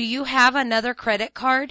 Do you have another credit card?